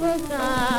بنا